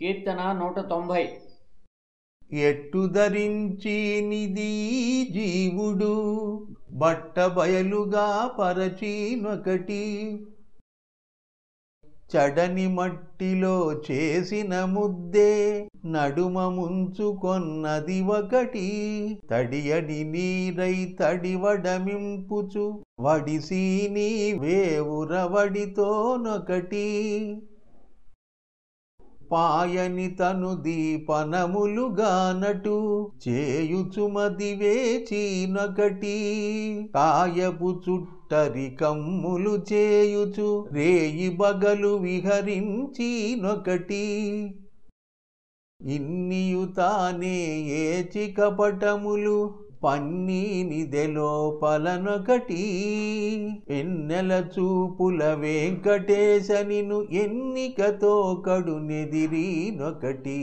కీర్తన నూట తొంభై. ఎట్టు ధరించినిది జీవుడు బట్ట బయలుగా పరచీనొకటి. చడని మట్టిలో చేసిన ముద్దే నడుమ ముంచుకొన్నది ఒకటి. తడియడి నీరై తడివడమింపుచు వడిసీని వేవురవడితోనొకటి. పాయని తను దీపనములుగానటు చేయుచుమది వేచినొకటి కాయపు చుట్టరి కమ్ములు చేయుచు రేయి బగలు విహరించినొకటి ఇన్నియు తానే ఏచి కపటములు పన్నీనిదెలోపలనొకటి ఎన్నెల చూపుల వెంకటేశనిను ఎన్నికతో కడునెదిరినొకటి.